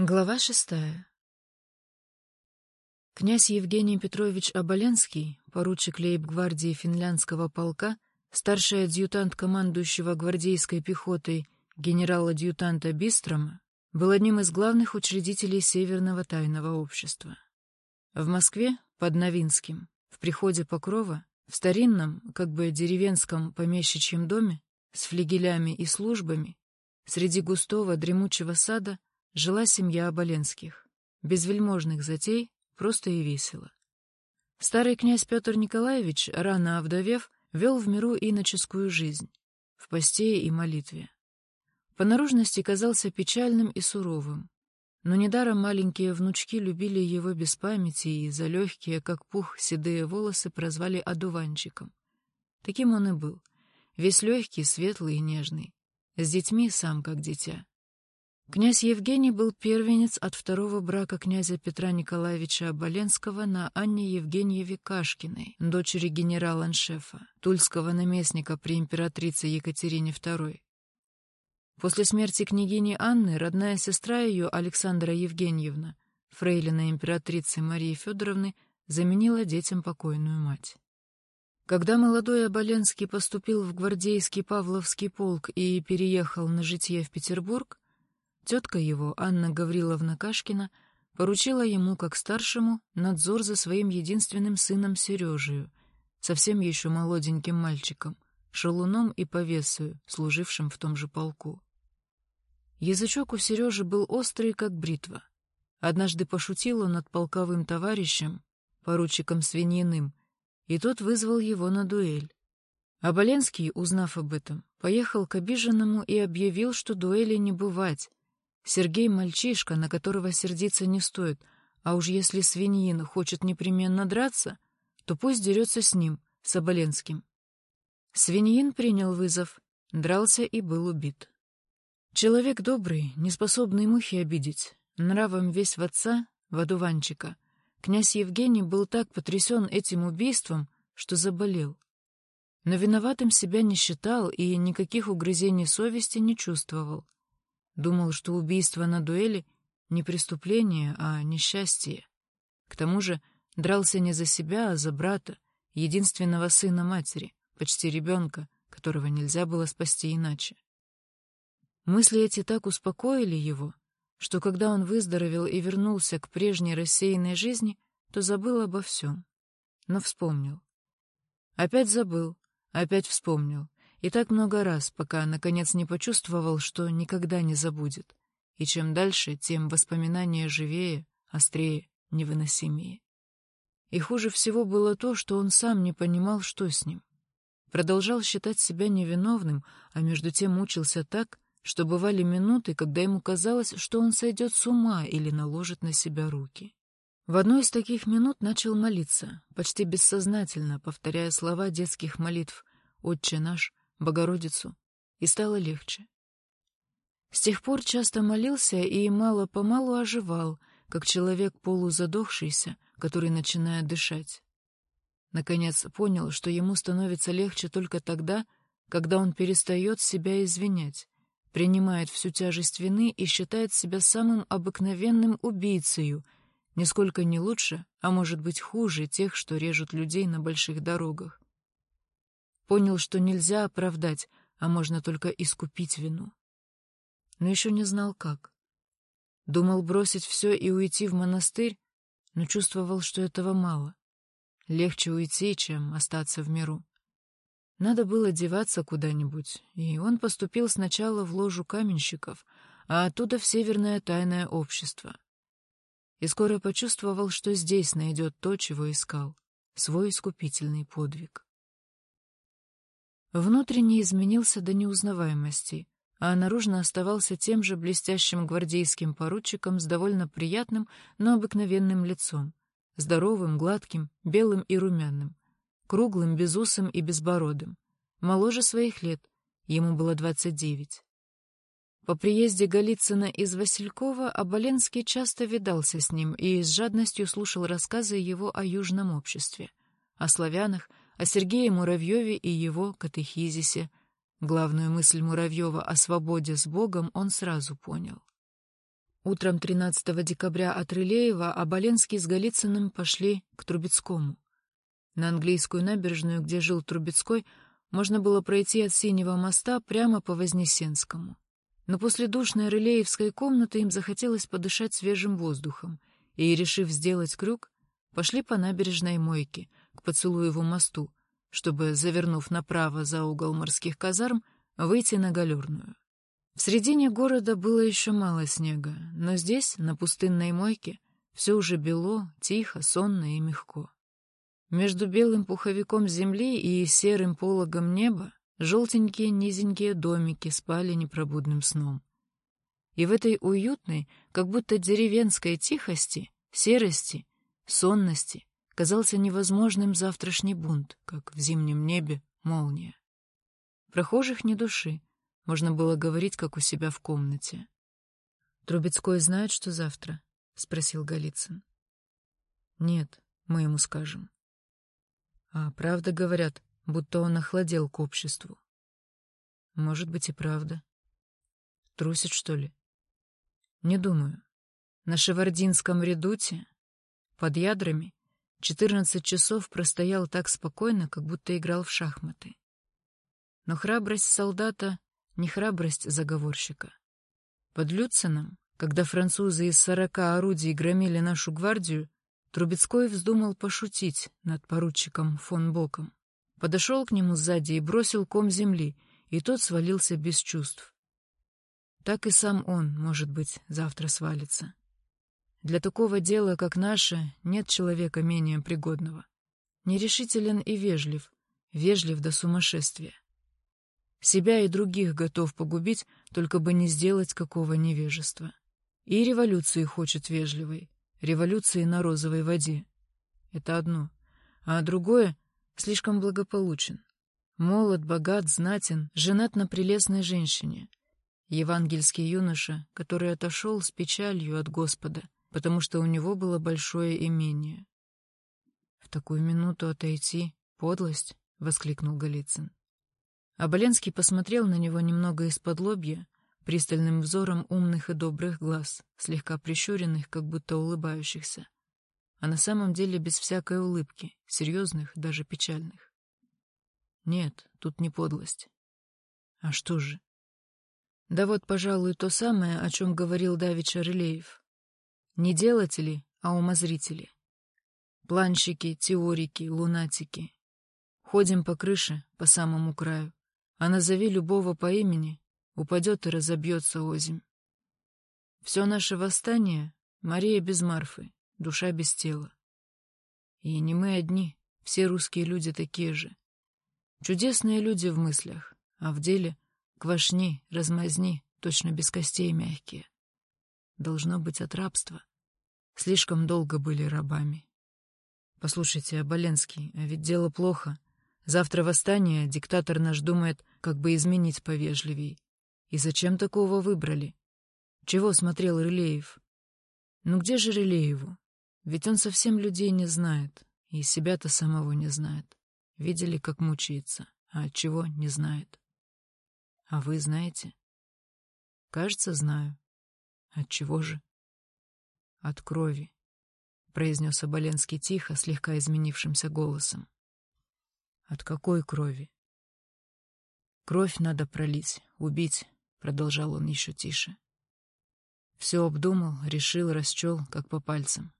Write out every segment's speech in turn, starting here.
Глава шестая Князь Евгений Петрович Оболенский, поручик лейб-гвардии финляндского полка, старший адъютант командующего гвардейской пехотой генерал-адъютанта Бистрома, был одним из главных учредителей Северного тайного общества. В Москве, под Новинским, в приходе Покрова, в старинном, как бы деревенском помещичьем доме, с флигелями и службами, среди густого дремучего сада жила семья Оболенских. Без вельможных затей, просто и весело. Старый князь Петр Николаевич, рано овдовев, вел в миру иноческую жизнь, в посте и молитве. По наружности казался печальным и суровым, но недаром маленькие внучки любили его без памяти и за легкие, как пух, седые волосы прозвали одуванчиком. Таким он и был, весь легкий, светлый и нежный, с детьми сам как дитя. Князь Евгений был первенец от второго брака князя Петра Николаевича Оболенского на Анне Евгеньеве Кашкиной, дочери генерала-аншефа, тульского наместника при императрице Екатерине II. После смерти княгини Анны родная сестра ее, Александра Евгеньевна, фрейлина императрицы Марии Федоровны, заменила детям покойную мать. Когда молодой Оболенский поступил в гвардейский Павловский полк и переехал на житье в Петербург, Тетка его, Анна Гавриловна Кашкина, поручила ему, как старшему, надзор за своим единственным сыном Сережею, совсем еще молоденьким мальчиком, шалуном и повесою, служившим в том же полку. Язычок у Сережи был острый, как бритва. Однажды пошутил он над полковым товарищем, поручиком Свиньиным, и тот вызвал его на дуэль. Оболенский, узнав об этом, поехал к обиженному и объявил, что дуэли не бывать, Сергей — мальчишка, на которого сердиться не стоит, а уж если свиньин хочет непременно драться, то пусть дерется с ним, с Оболенским. Свиньин принял вызов, дрался и был убит. Человек добрый, не способный мухи обидеть, нравом весь в отца, в одуванчика. Князь Евгений был так потрясен этим убийством, что заболел. Но виноватым себя не считал и никаких угрызений совести не чувствовал. Думал, что убийство на дуэли — не преступление, а несчастье. К тому же дрался не за себя, а за брата, единственного сына матери, почти ребенка, которого нельзя было спасти иначе. Мысли эти так успокоили его, что когда он выздоровел и вернулся к прежней рассеянной жизни, то забыл обо всем. Но вспомнил. Опять забыл, опять вспомнил, и так много раз, пока, наконец, не почувствовал, что никогда не забудет. И чем дальше, тем воспоминания живее, острее, невыносимее. И хуже всего было то, что он сам не понимал, что с ним. Продолжал считать себя невиновным, а между тем мучился так, что бывали минуты, когда ему казалось, что он сойдет с ума или наложит на себя руки. В одной из таких минут начал молиться, почти бессознательно, повторяя слова детских молитв «Отче наш», Богородицу, и стало легче. С тех пор часто молился и мало-помалу оживал, как человек полузадохшийся, который начинает дышать. Наконец понял, что ему становится легче только тогда, когда он перестает себя извинять, принимает всю тяжесть вины и считает себя самым обыкновенным убийцею, нисколько не лучше, а может быть хуже тех, что режут людей на больших дорогах. Понял, что нельзя оправдать, а можно только искупить вину. Но еще не знал, как. Думал бросить все и уйти в монастырь, но чувствовал, что этого мало. Легче уйти, чем остаться в миру. Надо было деваться куда-нибудь, и он поступил сначала в ложу каменщиков, а оттуда в Северное тайное общество. И скоро почувствовал, что здесь найдет то, чего искал — свой искупительный подвиг. Внутренне изменился до неузнаваемости, а наружно оставался тем же блестящим гвардейским поручиком с довольно приятным, но обыкновенным лицом, здоровым, гладким, белым и румяным, круглым, безусым и безбородым, моложе своих лет, ему было двадцать девять. По приезде Голицына из Василькова Оболенский часто видался с ним и с жадностью слушал рассказы его о южном обществе, о славянах, о Сергее Муравьеве и его катехизисе. Главную мысль Муравьева о свободе с Богом он сразу понял. Утром 13 декабря от Рылеева Оболенский с Голицыным пошли к Трубецкому. На английскую набережную, где жил Трубецкой, можно было пройти от Синего моста прямо по Вознесенскому. Но после душной рылеевской комнаты им захотелось подышать свежим воздухом, и, решив сделать крюк, пошли по набережной Мойке к Поцелуеву мосту, чтобы, завернув направо за угол морских казарм, выйти на Галерную. В середине города было еще мало снега, но здесь, на пустынной Мойке, все уже бело, тихо, сонно и мягко. Между белым пуховиком земли и серым пологом неба желтенькие низенькие домики спали непробудным сном. И в этой уютной, как будто деревенской тихости, серости, сонности казался невозможным завтрашний бунт, как в зимнем небе молния. Прохожих ни души, можно было говорить, как у себя в комнате. «Трубецкой знает, что завтра?» — спросил Голицын. «Нет, мы ему скажем». А правда говорят, будто он охладел к обществу. Может быть и правда. Трусит, что ли? Не думаю. На Шевардинском редуте, под ядрами, четырнадцать часов простоял так спокойно, как будто играл в шахматы. Но храбрость солдата — не храбрость заговорщика. Под Люцином, когда французы из сорока орудий громили нашу гвардию, Трубецкой вздумал пошутить над поручиком фон Боком. Подошел к нему сзади и бросил ком земли, и тот свалился без чувств. Так и сам он, может быть, завтра свалится. Для такого дела, как наше, нет человека менее пригодного. Нерешителен и вежлив, вежлив до сумасшествия. Себя и других готов погубить, только бы не сделать какого невежества. И революции хочет вежливой, революции на розовой воде. Это одно. А другое — слишком благополучен. Молод, богат, знатен, женат на прелестной женщине. Евангельский юноша, который отошел с печалью от Господа, потому что у него было большое имение. «В такую минуту отойти — подлость!» — воскликнул Голицын. Оболенский посмотрел на него немного из-под лобья, пристальным взором умных и добрых глаз, слегка прищуренных, как будто улыбающихся, а на самом деле без всякой улыбки, серьезных, даже печальных. Нет, тут не подлость. А что же? Да вот, пожалуй, то самое, о чем говорил Давича Рылеев. Не делатели, а умозрители. Планщики, теорики, лунатики. Ходим по крыше, по самому краю, а назови любого по имени, упадет и разобьется озимь. Все наше восстание — Мария без Марфы, душа без тела. И не мы одни, все русские люди такие же. Чудесные люди в мыслях, а в деле квашни, размазни, точно без костей мягкие. Должно быть от рабства. Слишком долго были рабами. Послушайте, Оболенский, а ведь дело плохо. Завтра восстание, диктатор наш думает, как бы изменить повежливей. И зачем такого выбрали? Чего смотрел Рылеев? Ну где же Рылееву? Ведь он совсем людей не знает, и себя-то самого не знает. Видели, как мучается, а от чего не знает. А вы знаете? Кажется, знаю. От чего же? От крови, произнес Оболенский тихо, слегка изменившимся голосом. От какой крови? Кровь надо пролить, убить, — продолжал он еще тише. Все обдумал, решил, расчел, как по пальцам.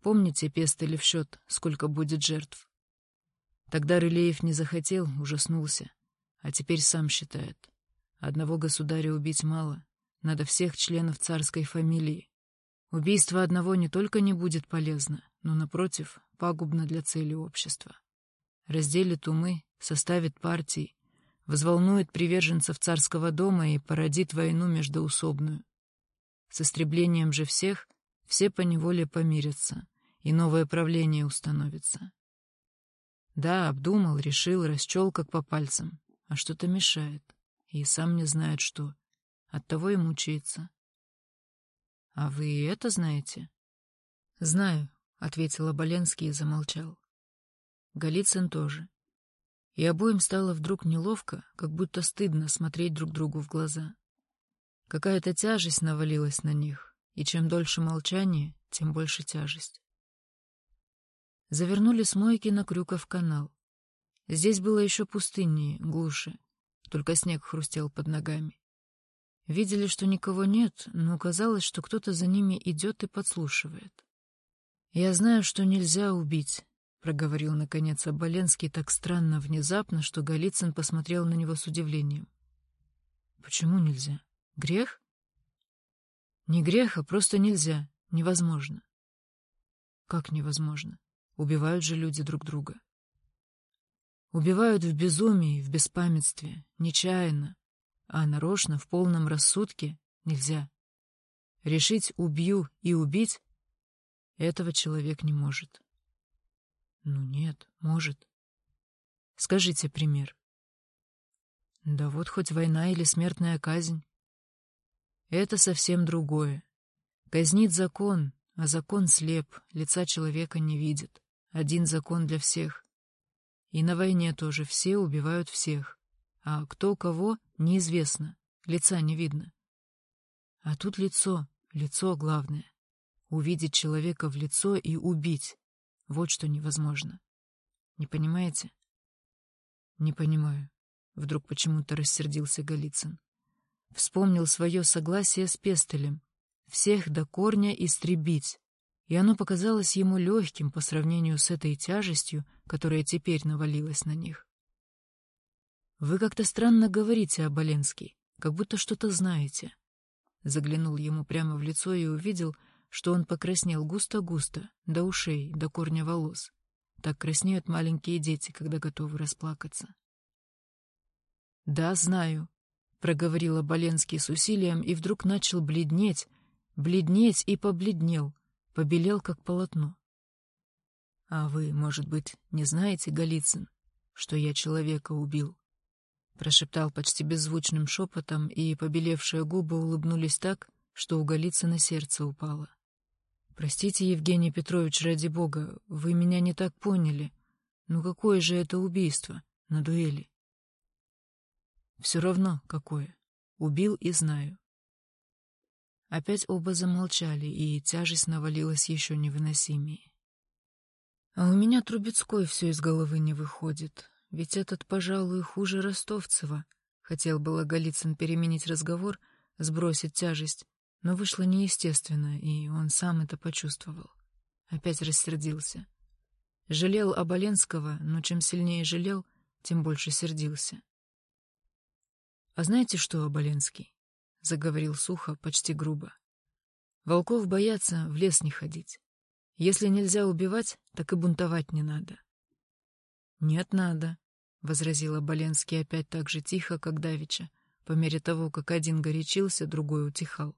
Помните, пестали в счет, сколько будет жертв? Тогда Рылеев не захотел, ужаснулся, а теперь сам считает. Одного государя убить мало, надо всех членов царской фамилии. Убийство одного не только не будет полезно, но, напротив, пагубно для цели общества. Разделит умы, составит партии, возволнует приверженцев царского дома и породит войну междоусобную. С истреблением же всех все поневоле помирятся, и новое правление установится. Да, обдумал, решил, расчел как по пальцам, а что-то мешает, и сам не знает что. Оттого и мучается. — А вы это знаете? — Знаю, — ответил Оболенский и замолчал. Голицын тоже и обоим стало вдруг неловко, как будто стыдно смотреть друг другу в глаза. Какая-то тяжесть навалилась на них, и чем дольше молчание, тем больше тяжесть. Завернули с мойки на Крюков канал. Здесь было еще пустыннее, глуше, только снег хрустел под ногами. Видели, что никого нет, но казалось, что кто-то за ними идет и подслушивает. «Я знаю, что нельзя убить», — проговорил, наконец, Оболенский так странно, внезапно, что Голицын посмотрел на него с удивлением. «Почему нельзя? Грех?» «Не грех, а просто нельзя. Невозможно». «Как невозможно? Убивают же люди друг друга». Убивают в безумии, в беспамятстве, нечаянно, а нарочно, в полном рассудке нельзя. Решить «убью» и «убить» — этого человек не может. Ну нет, может. Скажите пример. Да вот хоть война или смертная казнь. Это совсем другое. Казнит закон, а закон слеп, лица человека не видит. Один закон для всех. И на войне тоже все убивают всех. А кто кого, неизвестно, лица не видно. А тут лицо, лицо главное. Увидеть человека в лицо и убить. Вот что невозможно. Не понимаете? Не понимаю. Вдруг почему-то рассердился Голицын. Вспомнил свое согласие с Пестелем. Всех до корня истребить и оно показалось ему легким по сравнению с этой тяжестью, которая теперь навалилась на них. «Вы как-то странно говорите, Оболенский, как будто что-то знаете». Заглянул ему прямо в лицо и увидел, что он покраснел густо-густо, до ушей, до корня волос. Так краснеют маленькие дети, когда готовы расплакаться. «Да, знаю», — проговорил Оболенский с усилием и вдруг начал бледнеть, бледнеть и побледнел, побелел, как полотно. — А вы, может быть, не знаете, Голицын, что я человека убил? Прошептал почти беззвучным шепотом, и побелевшие губы улыбнулись так, что у Голицына сердце упало. — Простите, Евгений Петрович, ради бога, вы меня не так поняли. Ну какое же это убийство на дуэли? — Все равно какое. Убил и знаю. Опять оба замолчали, и тяжесть навалилась еще невыносимее. А у меня Трубецкой все из головы не выходит, ведь этот, пожалуй, хуже Ростовцева. Хотел было Голицын переменить разговор, сбросить тяжесть, но вышло неестественно, и он сам это почувствовал. Опять рассердился. Жалел Оболенского, но чем сильнее жалел, тем больше сердился. — А знаете что, Оболенский? — заговорил сухо, почти грубо. «Волков боятся в лес не ходить. Если нельзя убивать, так и бунтовать не надо». «Нет, надо», — возразила Боленский опять так же тихо, как Давича, по мере того, как один горячился, другой утихал.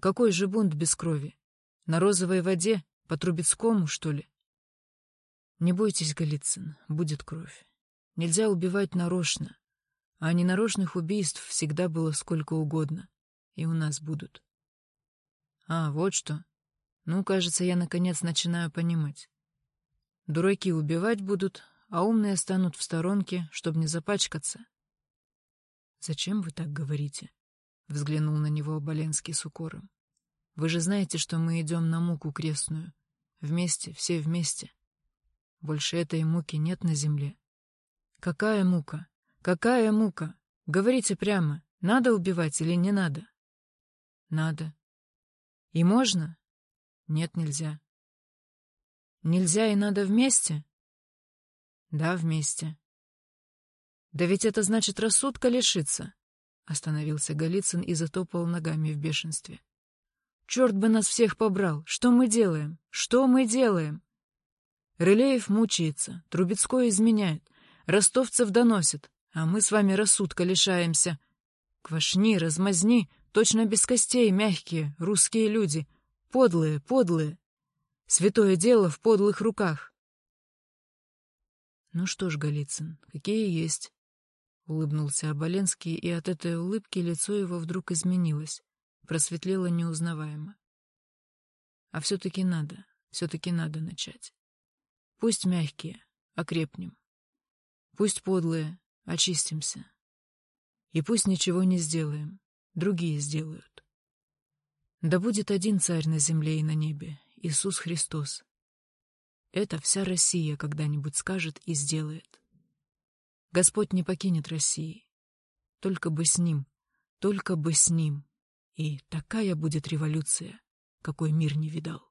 «Какой же бунт без крови? На розовой воде? По Трубецкому, что ли?» «Не бойтесь, Голицын, будет кровь. Нельзя убивать нарочно. А ненарочных убийств всегда было сколько угодно. И у нас будут. А, вот что. Ну, кажется, я наконец начинаю понимать. Дураки убивать будут, а умные станут в сторонке, чтобы не запачкаться. «Зачем вы так говорите?» — взглянул на него Оболенский с укором. «Вы же знаете, что мы идем на муку крестную. Вместе, все вместе. Больше этой муки нет на земле». «Какая мука?» Какая мука? Говорите прямо, надо убивать или не надо? Надо. И можно? Нет, нельзя. Нельзя и надо вместе? Да, вместе. Да ведь это значит рассудка лишиться. Остановился Голицын и затопал ногами в бешенстве. Черт бы нас всех побрал! Что мы делаем? Что мы делаем? Рылеев мучается, Трубецкой изменяет, ростовцев доносит, а мы с вами рассудка лишаемся. Квашни, размазни, точно без костей, мягкие, русские люди. Подлые, подлые. Святое дело в подлых руках. Ну что ж, Голицын, какие есть. Улыбнулся Оболенский, и от этой улыбки лицо его вдруг изменилось, просветлело неузнаваемо. А все-таки надо, все-таки надо начать. Пусть мягкие, окрепнем. Пусть подлые, Очистимся. И пусть ничего не сделаем. другие сделают. Да будет один царь на земле и на небе, Иисус Христос. Это вся Россия когда-нибудь скажет и сделает. Господь не покинет России. Только бы с ним, только бы с ним. И такая будет революция, какой мир не видал.